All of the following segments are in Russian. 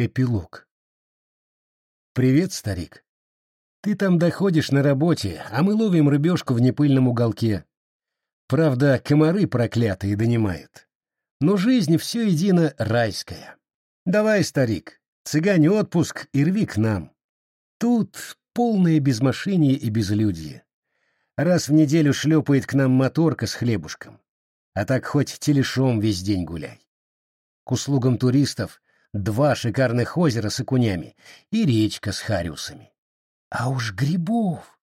Эпилог. «Привет, старик. Ты там доходишь на работе, а мы ловим рыбешку в непыльном уголке. Правда, комары проклятые донимают. Но жизнь все едино райская. Давай, старик, цыгане отпуск и рви к нам. Тут полное безмашиние и безлюдье. Раз в неделю шлепает к нам моторка с хлебушком. А так хоть телешом весь день гуляй. К услугам туристов два шикарных озера с окунями и речка с хариусами. А уж грибов!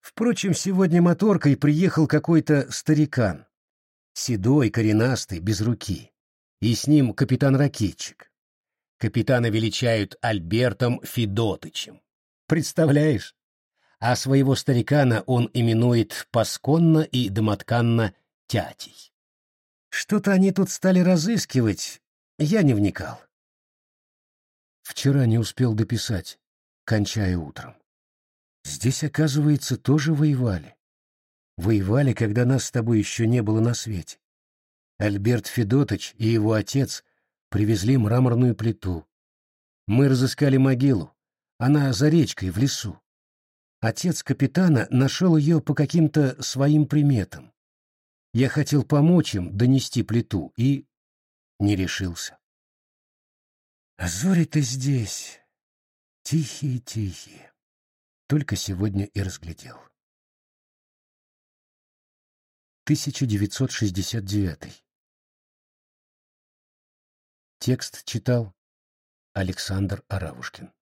Впрочем, сегодня моторкой приехал какой-то старикан. Седой, коренастый, без руки. И с ним капитан-ракетчик. Капитана величают Альбертом Федотычем. Представляешь? А своего старикана он именует посконно и домотканно тятей. Что-то они тут стали разыскивать, я не вникал. Вчера не успел дописать, кончая утром. Здесь, оказывается, тоже воевали. Воевали, когда нас с тобой еще не было на свете. Альберт Федотович и его отец привезли мраморную плиту. Мы разыскали могилу. Она за речкой, в лесу. Отец капитана нашел ее по каким-то своим приметам. Я хотел помочь им донести плиту и не решился. А зори-то здесь, тихие-тихие, только сегодня и разглядел. 1969 Текст читал Александр Аравушкин